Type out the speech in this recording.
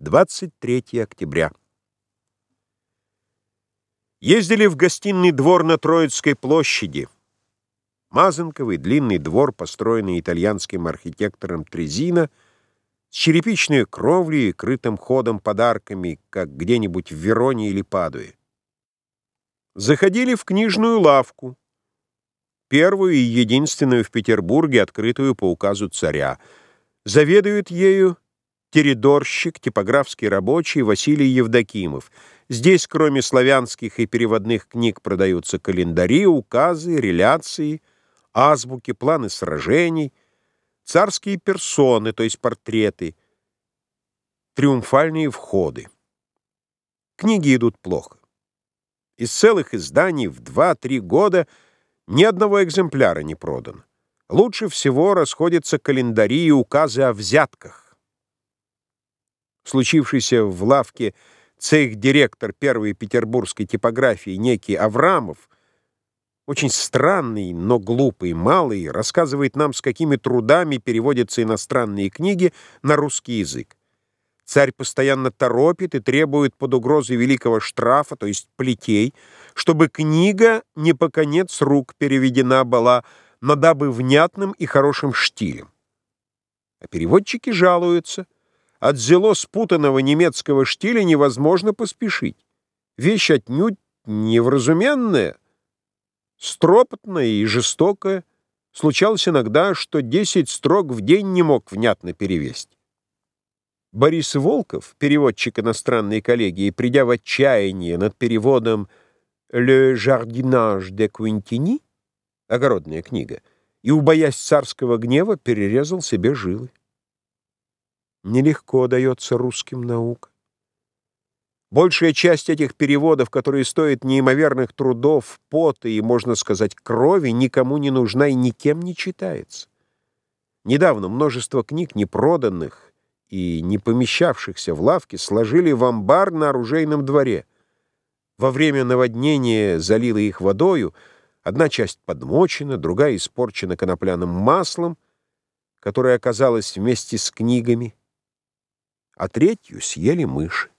23 октября. Ездили в гостиный двор на Троицкой площади. Мазанковый длинный двор, построенный итальянским архитектором Трезино, с черепичной кровлей и крытым ходом подарками, как где-нибудь в Вероне или Падуе. Заходили в книжную лавку, первую и единственную в Петербурге, открытую по указу царя. Заведует ею Теридорщик, типографский рабочий Василий Евдокимов. Здесь, кроме славянских и переводных книг, продаются календари, указы, реляции, азбуки, планы сражений, царские персоны, то есть портреты, триумфальные входы. Книги идут плохо. Из целых изданий в 2-3 года ни одного экземпляра не продано. Лучше всего расходятся календари и указы о взятках случившийся в лавке цех-директор первой петербургской типографии некий Аврамов, очень странный, но глупый, малый, рассказывает нам, с какими трудами переводятся иностранные книги на русский язык. Царь постоянно торопит и требует под угрозой великого штрафа, то есть плетей, чтобы книга не по конец рук переведена была, но дабы внятным и хорошим штилем. А переводчики жалуются — от зело спутанного немецкого штиля невозможно поспешить. Вещь отнюдь невразуменная, стропотная и жестокая. Случалось иногда, что десять строк в день не мог внятно перевести. Борис Волков, переводчик иностранной коллегии, придя в отчаяние над переводом «Le jardinage de Quintini» — огородная книга, и, убоясь царского гнева, перерезал себе жилы. Нелегко дается русским наука. Большая часть этих переводов, которые стоят неимоверных трудов, пота и, можно сказать, крови, никому не нужна и никем не читается. Недавно множество книг, непроданных и не помещавшихся в лавке, сложили в амбар на оружейном дворе. Во время наводнения залило их водою, одна часть подмочена, другая испорчена конопляным маслом, которое оказалось вместе с книгами — а третью съели мыши.